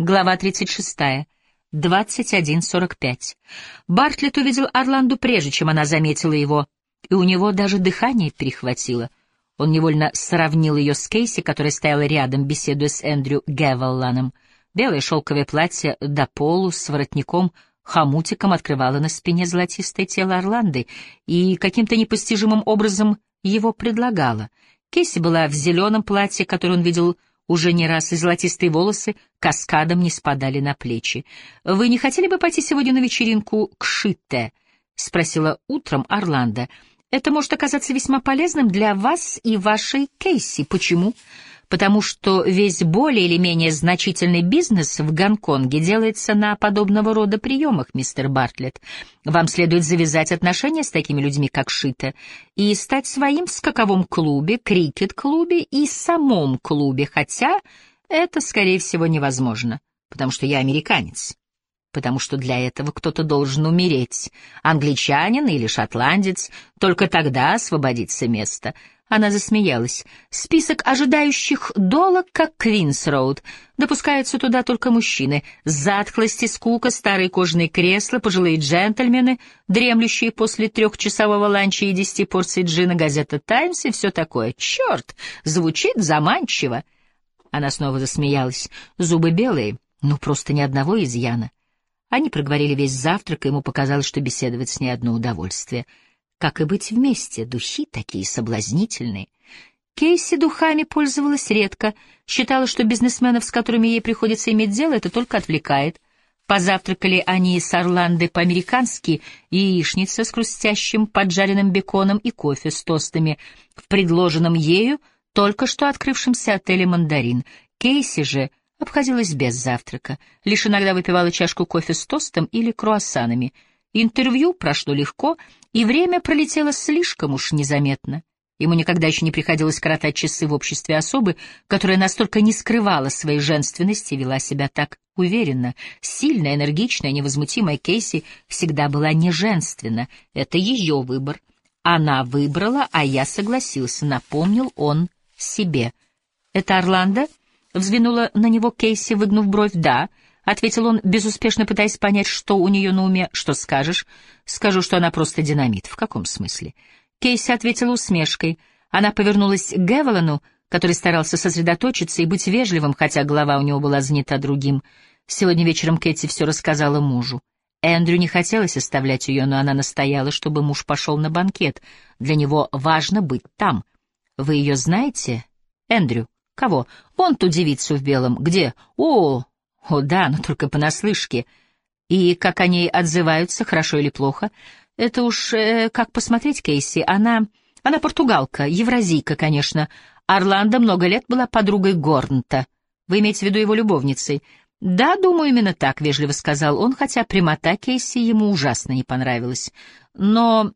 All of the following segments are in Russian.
Глава 36. 21.45. Бартлетт увидел Орланду прежде, чем она заметила его, и у него даже дыхание перехватило. Он невольно сравнил ее с Кейси, которая стояла рядом, беседуя с Эндрю Гевелланом. Белое шелковое платье до полу с воротником хомутиком открывало на спине золотистое тело Орланды и каким-то непостижимым образом его предлагало. Кейси была в зеленом платье, которое он видел уже не раз, и золотистые волосы каскадом не спадали на плечи. «Вы не хотели бы пойти сегодня на вечеринку к Шитте?» — спросила утром Орландо. «Это может оказаться весьма полезным для вас и вашей Кейси. Почему?» Потому что весь более или менее значительный бизнес в Гонконге делается на подобного рода приемах, мистер Бартлетт. Вам следует завязать отношения с такими людьми, как Шита, и стать своим в скаковом клубе, крикет-клубе и самом клубе, хотя это, скорее всего, невозможно, потому что я американец потому что для этого кто-то должен умереть, англичанин или шотландец, только тогда освободится место. Она засмеялась. Список ожидающих долог, как Квинс-Роуд. Допускаются туда только мужчины. Затхлость и скука, старые кожаные кресла, пожилые джентльмены, дремлющие после трехчасового ланча и десяти порций джина, газета «Таймс» и все такое. Черт! Звучит заманчиво. Она снова засмеялась. Зубы белые, ну просто ни одного изъяна. Они проговорили весь завтрак, и ему показалось, что беседовать с ней одно удовольствие — как и быть вместе, духи такие соблазнительные. Кейси духами пользовалась редко, считала, что бизнесменов, с которыми ей приходится иметь дело, это только отвлекает. Позавтракали они с Орландой по-американски, яичница с хрустящим поджаренным беконом и кофе с тостами в предложенном ею только что открывшемся отеле «Мандарин». Кейси же обходилась без завтрака, лишь иногда выпивала чашку кофе с тостом или круассанами — Интервью прошло легко, и время пролетело слишком уж незаметно. Ему никогда еще не приходилось коротать часы в обществе особы, которая настолько не скрывала своей женственности и вела себя так уверенно. Сильная, энергичная, невозмутимая Кейси всегда была неженственна. Это ее выбор. Она выбрала, а я согласился, напомнил он себе. «Это Орландо?» — взглянула на него Кейси, выгнув бровь. «Да». — ответил он, безуспешно пытаясь понять, что у нее на уме. «Что скажешь?» «Скажу, что она просто динамит». «В каком смысле?» Кейси ответила усмешкой. Она повернулась к Гевелану, который старался сосредоточиться и быть вежливым, хотя голова у него была занята другим. Сегодня вечером Кэти все рассказала мужу. Эндрю не хотелось оставлять ее, но она настояла, чтобы муж пошел на банкет. Для него важно быть там. «Вы ее знаете?» «Эндрю». «Кого?» «Вон ту девицу в белом». «Где?» «О, о, да, но только понаслышке. И как они отзываются, хорошо или плохо? Это уж э, как посмотреть, Кейси. Она... Она португалка, евразийка, конечно. Орландо много лет была подругой Горнта. Вы имеете в виду его любовницей? Да, думаю, именно так, — вежливо сказал он, хотя прямота Кейси ему ужасно не понравилась. Но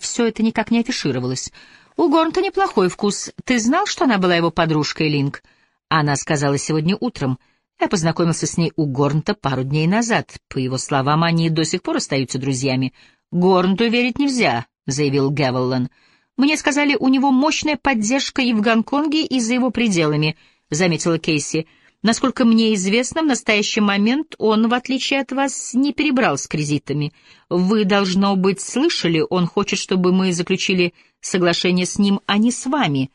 все это никак не афишировалось. У Горнта неплохой вкус. Ты знал, что она была его подружкой, Линк? Она сказала сегодня утром — я познакомился с ней у Горнта пару дней назад. По его словам, они до сих пор остаются друзьями. «Горнту верить нельзя», — заявил Гевеллан. «Мне сказали, у него мощная поддержка и в Гонконге, и за его пределами», — заметила Кейси. «Насколько мне известно, в настоящий момент он, в отличие от вас, не перебрал с кредитами. Вы, должно быть, слышали, он хочет, чтобы мы заключили соглашение с ним, а не с вами».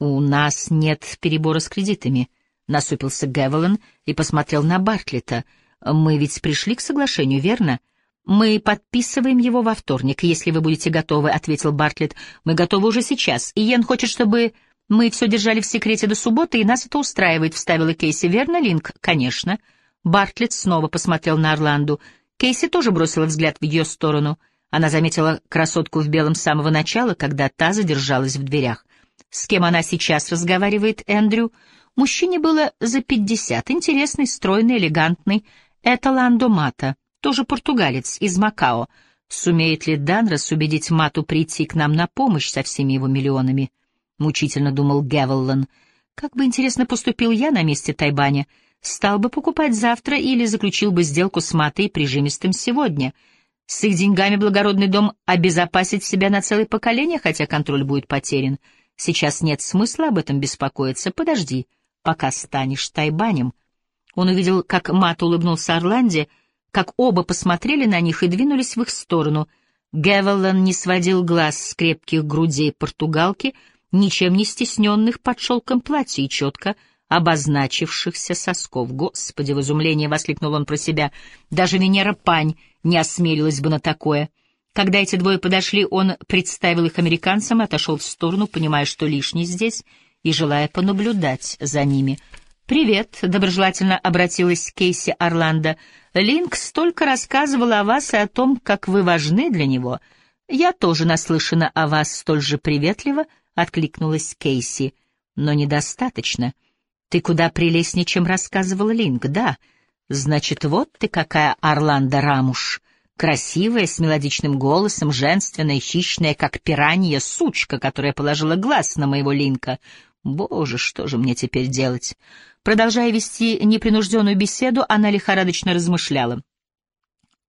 «У нас нет перебора с кредитами», — насупился Гевелен и посмотрел на Бартлета. «Мы ведь пришли к соглашению, верно?» «Мы подписываем его во вторник, если вы будете готовы», — ответил Бартлетт. «Мы готовы уже сейчас. И Йен хочет, чтобы мы все держали в секрете до субботы, и нас это устраивает», — вставила Кейси. «Верно, Линк?» «Конечно». Бартлетт снова посмотрел на Орланду. Кейси тоже бросила взгляд в ее сторону. Она заметила красотку в белом с самого начала, когда та задержалась в дверях. «С кем она сейчас разговаривает, Эндрю?» Мужчине было за пятьдесят, интересный, стройный, элегантный. Это Ландо Мата, тоже португалец, из Макао. Сумеет ли Данрос убедить Мату прийти к нам на помощь со всеми его миллионами? Мучительно думал Гевеллан. Как бы интересно поступил я на месте Тайбаня. Стал бы покупать завтра или заключил бы сделку с Матой прижимистым сегодня. С их деньгами благородный дом обезопасит себя на целое поколение, хотя контроль будет потерян. Сейчас нет смысла об этом беспокоиться. Подожди пока станешь тайбанем. Он увидел, как Мат улыбнулся Орланде, как оба посмотрели на них и двинулись в их сторону. Гевеллан не сводил глаз с крепких грудей португалки, ничем не стесненных под шелком платья и четко обозначившихся сосков. «Господи!» — в изумлении воскликнул он про себя. «Даже Венера Пань не осмелилась бы на такое». Когда эти двое подошли, он представил их американцам и отошел в сторону, понимая, что лишний здесь, и желая понаблюдать за ними. «Привет», — доброжелательно обратилась Кейси Орландо. «Линк столько рассказывала о вас и о том, как вы важны для него. Я тоже наслышана о вас столь же приветливо», — откликнулась Кейси. «Но недостаточно. Ты куда прелестнее, чем рассказывала Линк, да? Значит, вот ты какая Орландо Рамуш». Красивая, с мелодичным голосом, женственная, хищная, как пиранья, сучка, которая положила глаз на моего Линка. Боже, что же мне теперь делать? Продолжая вести непринужденную беседу, она лихорадочно размышляла.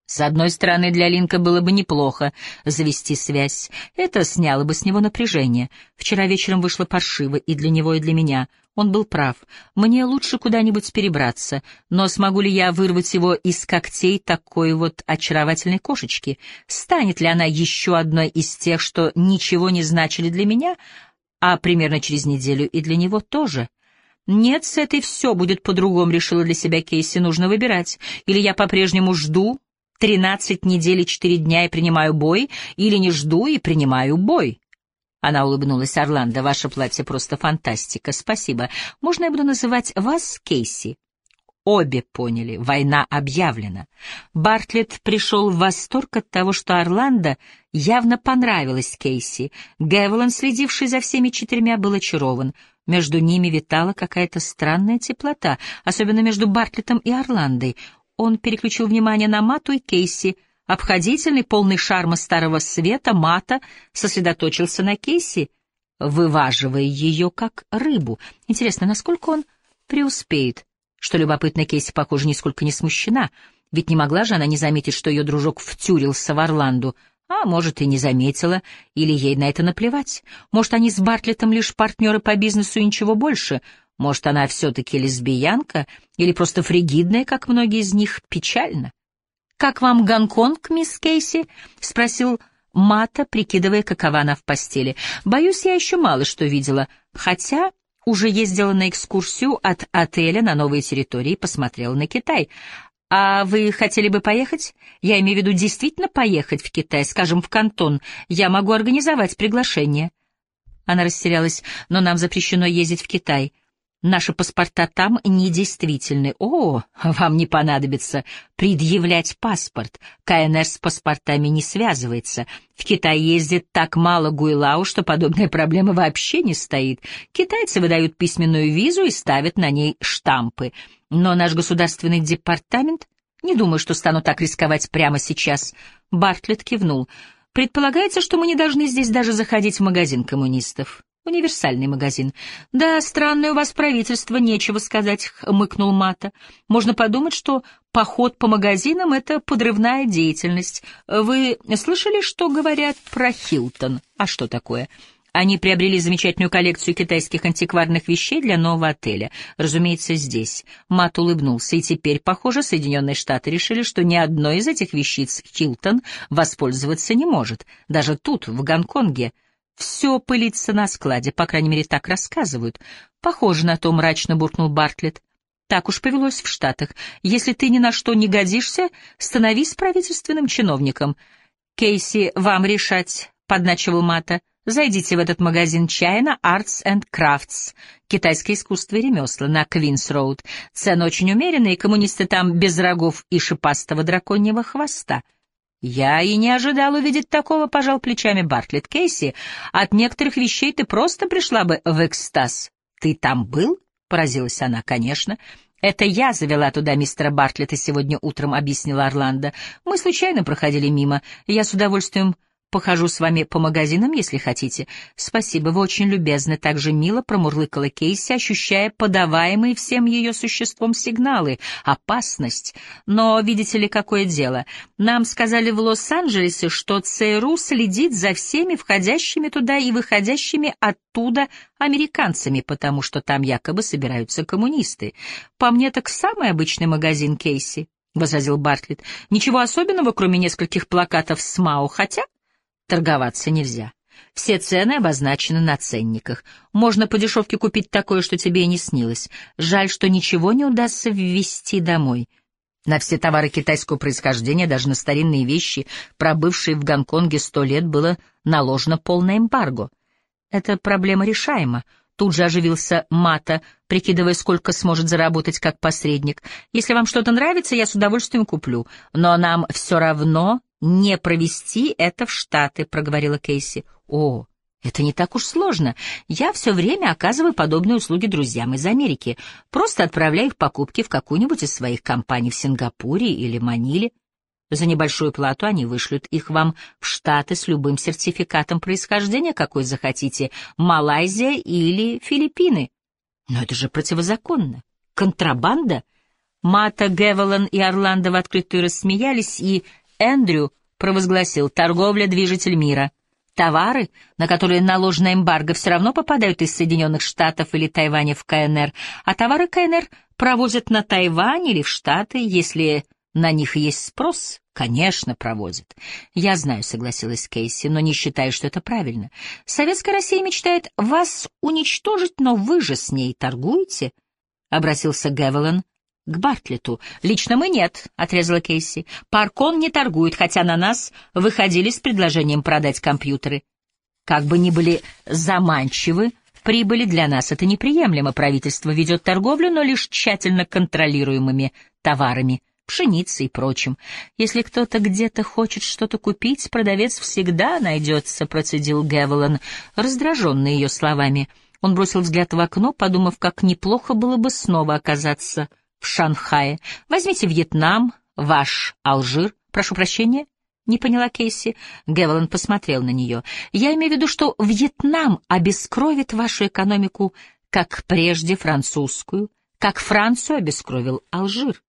С одной стороны, для Линка было бы неплохо завести связь. Это сняло бы с него напряжение. Вчера вечером вышло паршиво и для него, и для меня. Он был прав. Мне лучше куда-нибудь перебраться. Но смогу ли я вырвать его из когтей такой вот очаровательной кошечки? Станет ли она еще одной из тех, что ничего не значили для меня, а примерно через неделю и для него тоже? Нет, с этой все будет по-другому, решила для себя Кейси. Нужно выбирать. Или я по-прежнему жду, Тринадцать недель и четыре дня и принимаю бой, или не жду и принимаю бой. Она улыбнулась. Орландо, ваше платье просто фантастика. Спасибо. Можно я буду называть вас Кейси? Обе поняли, война объявлена. Бартлетт пришел в восторг от того, что Орландо явно понравилась Кейси. Гевелан, следивший за всеми четырьмя, был очарован. Между ними витала какая-то странная теплота, особенно между Бартлеттом и Орландой. Он переключил внимание на Мату и Кейси. Обходительный, полный шарма старого света, Мата сосредоточился на Кейси, вываживая ее как рыбу. Интересно, насколько он преуспеет? Что любопытно, Кейси, похоже, нисколько не смущена, ведь не могла же она не заметить, что ее дружок втюрился в Орланду, а может, и не заметила, или ей на это наплевать. Может, они с Бартлетом лишь партнеры по бизнесу и ничего больше — может, она все-таки лесбиянка или просто фригидная, как многие из них, печально? «Как вам Гонконг, мисс Кейси?» — спросил Мата, прикидывая, какова она в постели. «Боюсь, я еще мало что видела, хотя уже ездила на экскурсию от отеля на новые территории и посмотрела на Китай. А вы хотели бы поехать? Я имею в виду действительно поехать в Китай, скажем, в Кантон. Я могу организовать приглашение». Она растерялась, но нам запрещено ездить в Китай. Наши паспорта там недействительны. О, вам не понадобится предъявлять паспорт. КНР с паспортами не связывается. В Китай ездит так мало гуйлау, что подобная проблема вообще не стоит. Китайцы выдают письменную визу и ставят на ней штампы. Но наш государственный департамент... Не думаю, что стану так рисковать прямо сейчас. Бартлетт кивнул. Предполагается, что мы не должны здесь даже заходить в магазин коммунистов. Универсальный магазин. Да, странное у вас правительство, нечего сказать, хмыкнул Мата. Можно подумать, что поход по магазинам — это подрывная деятельность. Вы слышали, что говорят про Хилтон? А что такое? Они приобрели замечательную коллекцию китайских антикварных вещей для нового отеля. Разумеется, здесь. Мат улыбнулся, и теперь, похоже, Соединенные Штаты решили, что ни одной из этих вещиц Хилтон воспользоваться не может. Даже тут, в Гонконге — все пылится на складе, по крайней мере, так рассказывают. Похоже на то, мрачно буркнул Бартлетт. Так уж повелось в Штатах. Если ты ни на что не годишься, становись правительственным чиновником. Кейси, вам решать, — подначивал Мата. Зайдите в этот магазин China Arts and Crafts, китайское искусство и ремесла, на Квинс-Роуд. Цены очень умеренные, коммунисты там без рогов и шипастого драконьего хвоста. «Я и не ожидал увидеть такого», — пожал плечами Бартлетт Кейси. «От некоторых вещей ты просто пришла бы в экстаз». «Ты там был?» — поразилась она. «Конечно». «Это я завела туда мистера Бартлетта сегодня утром», — объяснила Орландо. «Мы случайно проходили мимо. Я с удовольствием Похожу с вами по магазинам, если хотите. Спасибо, вы очень любезны. Так же мило промурлыкала Кейси, ощущая подаваемые всем ее существом сигналы. Опасность. Но видите ли, какое дело? Нам сказали в Лос-Анджелесе, что ЦРУ следит за всеми входящими туда и выходящими оттуда американцами, потому что там якобы собираются коммунисты. По мне так самый обычный магазин Кейси. — возразил Бартлетт. — Ничего особенного, кроме нескольких плакатов с Мао, хотя торговаться нельзя. Все цены обозначены на ценниках. Можно по дешевке купить такое, что тебе и не снилось. Жаль, что ничего не удастся ввезти домой. На все товары китайского происхождения, даже на старинные вещи, пробывшие в Гонконге сто лет, было наложено полное эмбарго. Эта проблема решаема. Тут же оживился Мата, прикидывая, сколько сможет заработать как посредник. «Если вам что-то нравится, я с удовольствием куплю. Но нам все равно не провести это в Штаты», — проговорила Кейси. «О, это не так уж сложно. Я все время оказываю подобные услуги друзьям из Америки. Просто отправляю их покупки в какую-нибудь из своих компаний в Сингапуре или Маниле. За небольшую плату они вышлют их вам в Штаты с любым сертификатом происхождения, какой захотите, Малайзия или Филиппины. Но это же противозаконно. Контрабанда. Мата, Гевелан и Орландо в открытую рассмеялись, и Эндрю провозгласил «торговля — движитель мира». Товары, на которые наложена эмбарго, все равно попадают из Соединенных Штатов или Тайваня в КНР, а товары КНР провозят на Тайвань или в Штаты, если на них есть спрос, конечно, провозят. Я знаю, согласилась Кейси, но не считаю, что это правильно. Советская Россия мечтает вас уничтожить, но вы же с ней торгуете, — обратился Гевелан к Бартлету. «Лично мы нет», — отрезала Кейси. «Паркон не торгует, хотя на нас выходили с предложением продать компьютеры. Как бы ни были заманчивы, прибыли для нас это неприемлемо. Правительство ведет торговлю, но лишь тщательно контролируемыми товарами, пшеницей и прочим. Если кто-то где-то хочет что-то купить, продавец всегда найдется», — процедил Гевелан, раздраженный ее словами. Он бросил взгляд в окно, подумав, как неплохо было бы снова оказаться в Шанхае. Возьмите Вьетнам, ваш Алжир. Прошу прощения, не поняла Кейси. Гевелан посмотрел на нее. Я имею в виду, что Вьетнам обескровит вашу экономику, как прежде французскую, как Францию обескровил Алжир.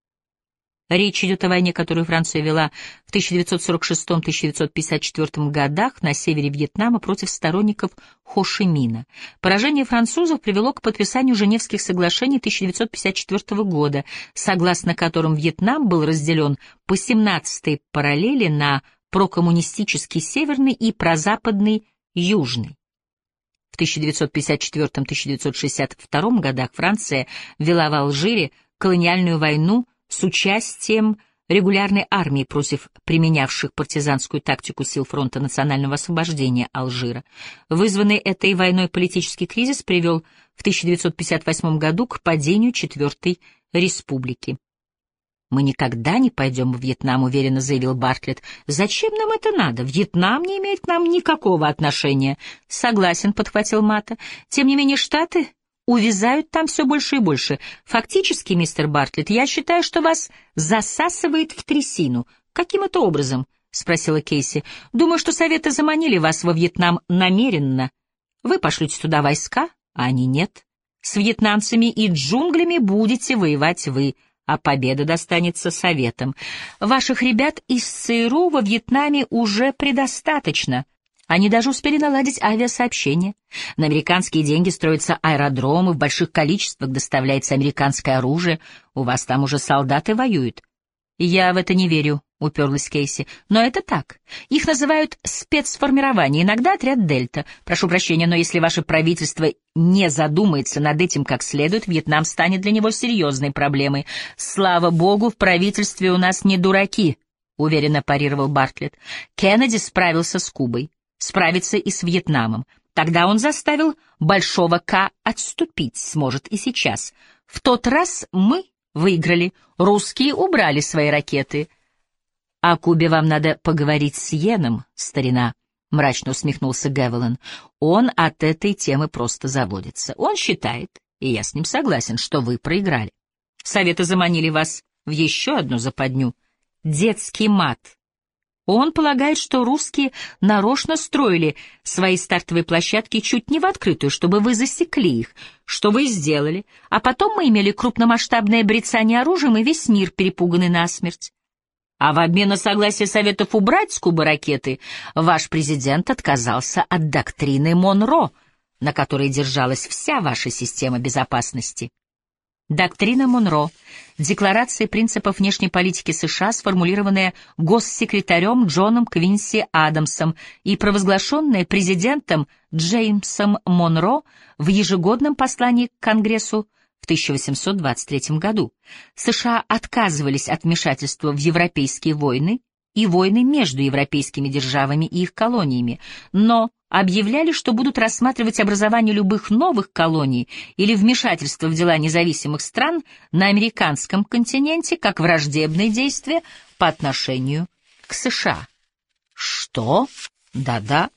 Речь идет о войне, которую Франция вела в 1946-1954 годах на севере Вьетнама против сторонников Хо Ши Мина. Поражение французов привело к подписанию Женевских соглашений 1954 года, согласно которым Вьетнам был разделен по 17-й параллели на прокоммунистический северный и прозападный южный. В 1954-1962 годах Франция вела в Алжире колониальную войну с участием регулярной армии против применявших партизанскую тактику сил Фронта национального освобождения Алжира. Вызванный этой войной политический кризис привел в 1958 году к падению Четвертой Республики. «Мы никогда не пойдем в Вьетнам», — уверенно заявил Бартлетт. «Зачем нам это надо? Вьетнам не имеет к нам никакого отношения». «Согласен», — подхватил Мата. «Тем не менее Штаты увязают там все больше и больше. Фактически, мистер Бартлетт, я считаю, что вас засасывает в трясину. Каким это образом? — спросила Кейси. — Думаю, что Советы заманили вас во Вьетнам намеренно. Вы пошлете туда войска, а они нет. С вьетнамцами и джунглями будете воевать вы, а победа достанется Советам. Ваших ребят из ЦРУ во Вьетнаме уже предостаточно — они даже успели наладить авиасообщение. На американские деньги строятся аэродромы, в больших количествах доставляется американское оружие. У вас там уже солдаты воюют. Я в это не верю, уперлась Кейси. Но это так. Их называют спецформирование, иногда отряд Дельта. Прошу прощения, но если ваше правительство не задумается над этим как следует, Вьетнам станет для него серьезной проблемой. Слава богу, в правительстве у нас не дураки, уверенно парировал Бартлетт. Кеннеди справился с Кубой справиться и с Вьетнамом. Тогда он заставил Большого К отступить, сможет и сейчас. В тот раз мы выиграли, русские убрали свои ракеты. — О Кубе вам надо поговорить с Йеном, старина, — мрачно усмехнулся Гевелан. Он от этой темы просто заводится. Он считает, и я с ним согласен, что вы проиграли. Советы заманили вас в еще одну западню — детский мат — Он полагает, что русские нарочно строили свои стартовые площадки чуть не в открытую, чтобы вы засекли их, что вы сделали, а потом мы имели крупномасштабное брецание оружием и весь мир перепуганный насмерть. А в обмен на согласие Советов убрать с Кубы ракеты, ваш президент отказался от доктрины Монро, на которой держалась вся ваша система безопасности. Доктрина Монро — декларация принципов внешней политики США, сформулированная госсекретарем Джоном Квинси Адамсом и провозглашенная президентом Джеймсом Монро в ежегодном послании к Конгрессу в 1823 году. США отказывались от вмешательства в европейские войны и войны между европейскими державами и их колониями, но объявляли, что будут рассматривать образование любых новых колоний или вмешательство в дела независимых стран на американском континенте как враждебные действия по отношению к США. Что? Да-да.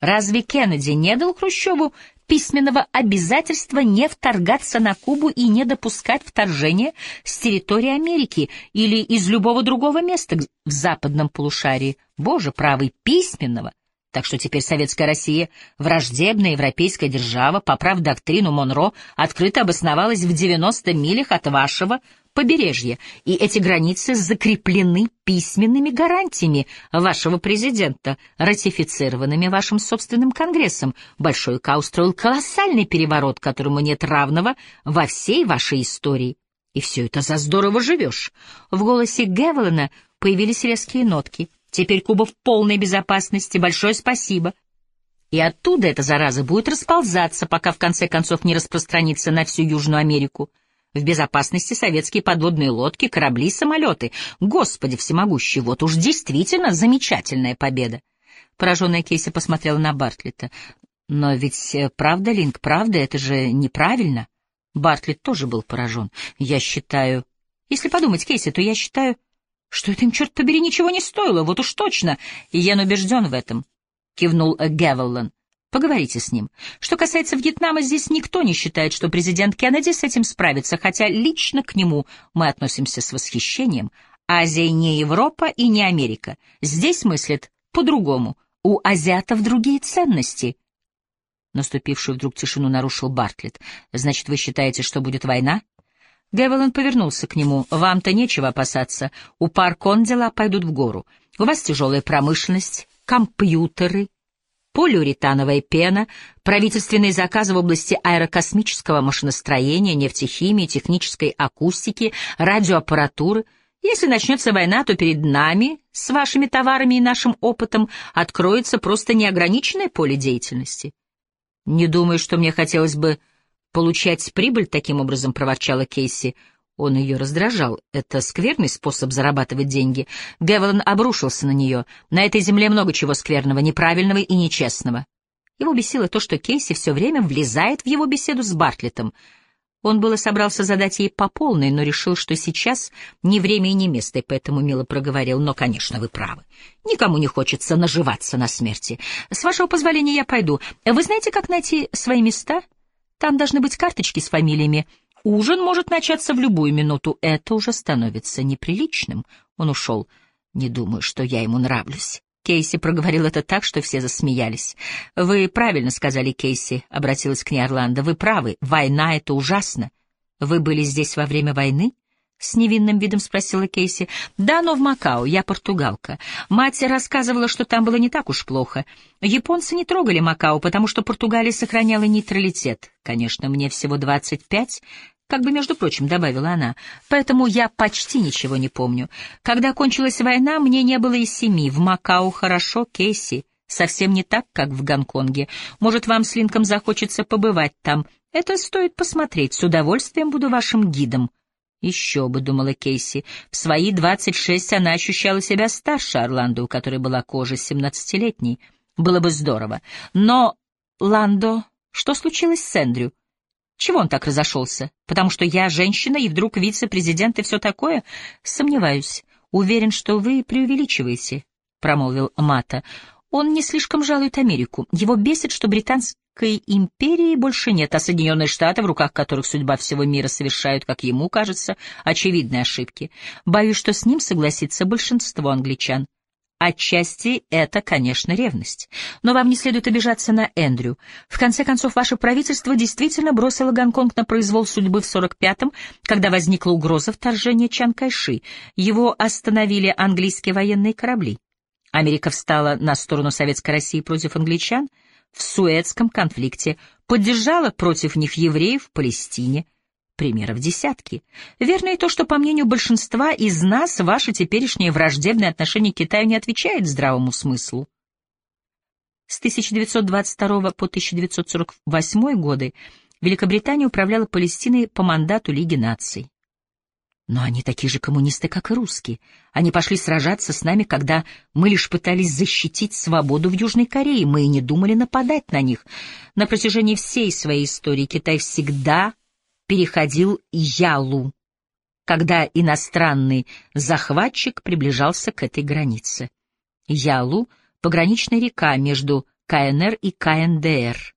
Разве Кеннеди не дал Хрущеву письменного обязательства не вторгаться на Кубу и не допускать вторжения с территории Америки или из любого другого места в западном полушарии? Боже правый, письменного! Так что теперь Советская Россия, враждебная европейская держава, поправ доктрину Монро, открыто обосновалась в 90 милях от вашего побережья, и эти границы закреплены письменными гарантиями вашего президента, ратифицированными вашим собственным Конгрессом. Большой К устроил колоссальный переворот, которому нет равного во всей вашей истории. И все это за здорово живешь. В голосе Гевелена появились резкие нотки — Теперь Куба в полной безопасности, большое спасибо. И оттуда эта зараза будет расползаться, пока в конце концов не распространится на всю Южную Америку. В безопасности советские подводные лодки, корабли, самолеты. Господи всемогущий, вот уж действительно замечательная победа. Пораженная Кейси посмотрела на Бартлета. Но ведь э, правда, Линк, правда, это же неправильно. Бартлет тоже был поражен. Я считаю... Если подумать, Кейси, то я считаю... Что это им, черт побери, ничего не стоило, вот уж точно. Йен убежден в этом, — кивнул Гевеллан. Поговорите с ним. Что касается Вьетнама, здесь никто не считает, что президент Кеннеди с этим справится, хотя лично к нему мы относимся с восхищением. Азия не Европа и не Америка. Здесь мыслят по-другому. У азиатов другие ценности. Наступившую вдруг тишину нарушил Бартлетт. Значит, вы считаете, что будет война? Девелан повернулся к нему. «Вам-то нечего опасаться. У Паркон дела пойдут в гору. У вас тяжелая промышленность, компьютеры, полиуретановая пена, правительственные заказы в области аэрокосмического машиностроения, нефтехимии, технической акустики, радиоаппаратуры. Если начнется война, то перед нами, с вашими товарами и нашим опытом, откроется просто неограниченное поле деятельности. Не думаю, что мне хотелось бы Получать прибыль таким образом, проворчала Кейси. Он ее раздражал. Это скверный способ зарабатывать деньги. Гевелан обрушился на нее. На этой земле много чего скверного, неправильного и нечестного. Его бесило то, что Кейси все время влезает в его беседу с Бартлетом. Он было собрался задать ей по полной, но решил, что сейчас не время и не место, и поэтому мило проговорил. Но, конечно, вы правы. Никому не хочется наживаться на смерти. С вашего позволения я пойду. Вы знаете, как найти свои места? — там должны быть карточки с фамилиями. Ужин может начаться в любую минуту. Это уже становится неприличным. Он ушел. Не думаю, что я ему нравлюсь. Кейси проговорил это так, что все засмеялись. «Вы правильно сказали, Кейси», — обратилась к ней Орландо. «Вы правы. Война — это ужасно. Вы были здесь во время войны?» — с невинным видом спросила Кейси. «Да, но в Макао. Я португалка. Мать рассказывала, что там было не так уж плохо. Японцы не трогали Макао, потому что Португалия сохраняла нейтралитет. Конечно, мне всего двадцать пять, как бы, между прочим, добавила она. Поэтому я почти ничего не помню. Когда кончилась война, мне не было и семи. В Макао хорошо, Кейси. Совсем не так, как в Гонконге. Может, вам с Линком захочется побывать там. Это стоит посмотреть. С удовольствием буду вашим гидом». Еще бы, думала Кейси, в свои двадцать шесть она ощущала себя старше Орландо, у которой была кожа семнадцатилетней. Было бы здорово. Но, Ландо, что случилось с Эндрю? Чего он так разошелся? Потому что я женщина и вдруг вице-президент и все такое? Сомневаюсь. Уверен, что вы преувеличиваете, — промолвил Мата. Он не слишком жалует Америку. Его бесит, что британцы Великой империи больше нет, а Соединенные Штаты, в руках которых судьба всего мира совершают, как ему кажется, очевидные ошибки. Боюсь, что с ним согласится большинство англичан. Отчасти это, конечно, ревность. Но вам не следует обижаться на Эндрю. В конце концов, ваше правительство действительно бросило Гонконг на произвол судьбы в 45-м, когда возникла угроза вторжения Чан Кайши. Его остановили английские военные корабли. Америка встала на сторону Советской России против англичан в Суэцком конфликте, поддержала против них евреев в Палестине — примеров десятки. Верно и то, что, по мнению большинства из нас, ваше теперешнее враждебное отношение к Китаю не отвечает здравому смыслу. С 1922 по 1948 годы Великобритания управляла Палестиной по мандату Лиги наций. Но они такие же коммунисты, как и русские. Они пошли сражаться с нами, когда мы лишь пытались защитить свободу в Южной Корее. Мы и не думали нападать на них. На протяжении всей своей истории Китай всегда переходил Ялу, когда иностранный захватчик приближался к этой границе. Ялу — пограничная река между КНР и КНДР.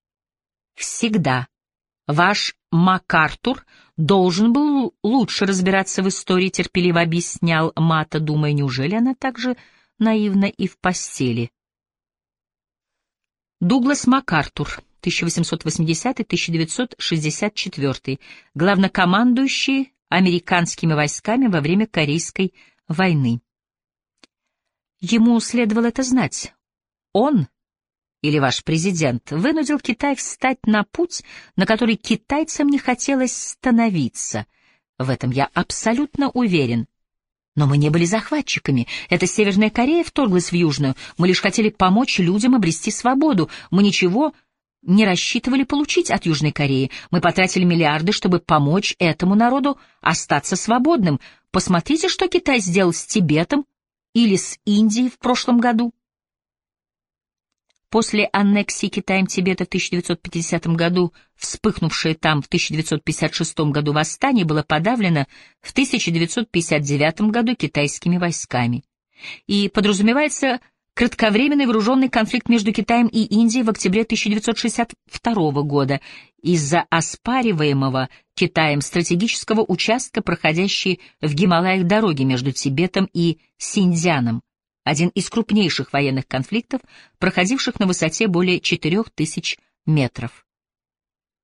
Всегда ваш МакАртур должен был лучше разбираться в истории, терпеливо объяснял Мата, думая, неужели она так же наивна и в постели. Дуглас МакАртур 1880-1964, главнокомандующий американскими войсками во время Корейской войны. Ему следовало это знать. Он или ваш президент вынудил Китай встать на путь, на который китайцам не хотелось становиться. В этом я абсолютно уверен. Но мы не были захватчиками. Это Северная Корея вторглась в Южную. Мы лишь хотели помочь людям обрести свободу. Мы ничего не рассчитывали получить от Южной Кореи. Мы потратили миллиарды, чтобы помочь этому народу остаться свободным. Посмотрите, что Китай сделал с Тибетом или с Индией в прошлом году. После аннексии Китаем Тибета в 1950 году, вспыхнувшее там в 1956 году восстание было подавлено в 1959 году китайскими войсками. И подразумевается кратковременный вооруженный конфликт между Китаем и Индией в октябре 1962 года из-за оспариваемого Китаем стратегического участка, проходящей в Гималаях дороги между Тибетом и Синьцзяном, один из крупнейших военных конфликтов, проходивших на высоте более 4000 метров.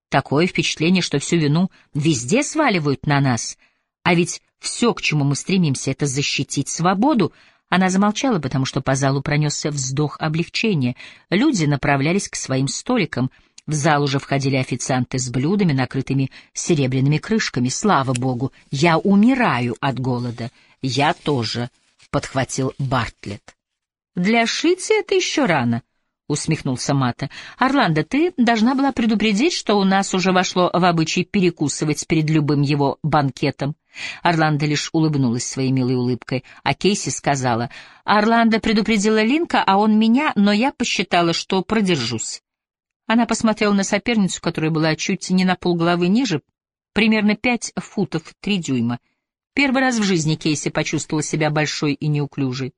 Такое впечатление, что всю вину везде сваливают на нас, а ведь все, к чему мы стремимся, это защитить свободу, она замолчала, потому что по залу пронесся вздох облегчения. Люди направлялись к своим столикам. В зал уже входили официанты с блюдами, накрытыми серебряными крышками. Слава богу, я умираю от голода. Я тоже, — подхватил Бартлетт. Для Шити это еще рано, — усмехнулся Мата. «Орландо, ты должна была предупредить, что у нас уже вошло в обычай перекусывать перед любым его банкетом». Орландо лишь улыбнулась своей милой улыбкой, а Кейси сказала, «Орландо предупредила Линка, а он меня, но я посчитала, что продержусь». Она посмотрела на соперницу, которая была чуть не на полголовы ниже, примерно пять футов три дюйма. Первый раз в жизни Кейси почувствовала себя большой и неуклюжей.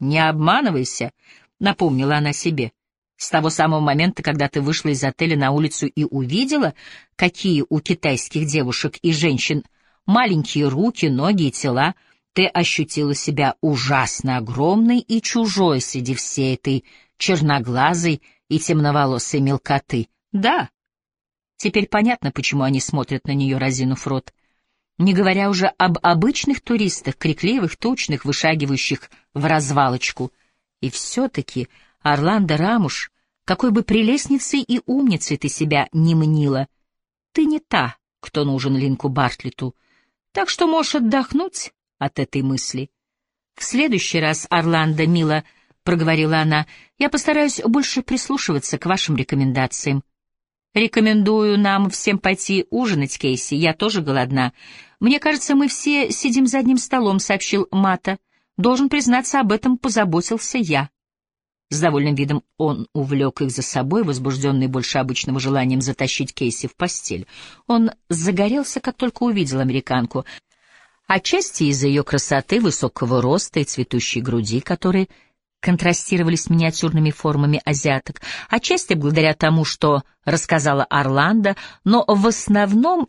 «Не обманывайся», — напомнила она себе. С того самого момента, когда ты вышла из отеля на улицу и увидела, какие у китайских девушек и женщин маленькие руки, ноги и тела, ты ощутила себя ужасно огромной и чужой среди всей этой черноглазой и темноволосой мелкоты. Да, теперь понятно, почему они смотрят на нее, разинув рот. Не говоря уже об обычных туристах, крикливых, тучных, вышагивающих в развалочку. И все-таки Орландо Рамуш, какой бы прелестницей и умницей ты себя не мнила, ты не та, кто нужен Линку Бартлету, так что можешь отдохнуть от этой мысли. В следующий раз, Орландо, мило, — проговорила она, — я постараюсь больше прислушиваться к вашим рекомендациям. Рекомендую нам всем пойти ужинать, Кейси, я тоже голодна. Мне кажется, мы все сидим за одним столом, — сообщил Мата. Должен признаться, об этом позаботился я. С довольным видом он увлек их за собой, возбужденный больше обычного желанием затащить Кейси в постель. Он загорелся, как только увидел американку, отчасти из-за ее красоты, высокого роста и цветущей груди, которые контрастировали с миниатюрными формами азиаток, отчасти благодаря тому, что рассказала Орландо, но в основном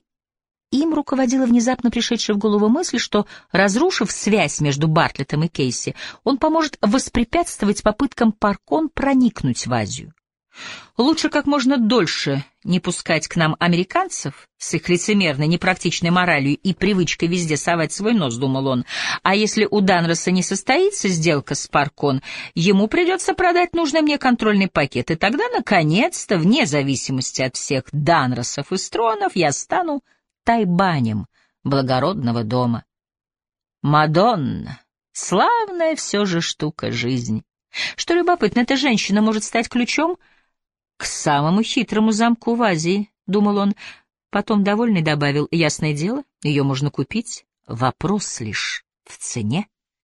им руководила внезапно пришедшая в голову мысль, что, разрушив связь между Бартлетом и Кейси, он поможет воспрепятствовать попыткам Паркон проникнуть в Азию. Лучше как можно дольше не пускать к нам американцев с их лицемерной, непрактичной моралью и привычкой везде совать свой нос, думал он. А если у Данроса не состоится сделка с Паркон, ему придется продать нужный мне контрольный пакет, и тогда, наконец-то, вне зависимости от всех Данросов и Стронов, я стану тайбанем благородного дома. Мадонна, славная все же штука жизнь. Что любопытно, эта женщина может стать ключом — к самому хитрому замку в Азии, — думал он. Потом довольный добавил, ясное дело, ее можно купить. Вопрос лишь в цене.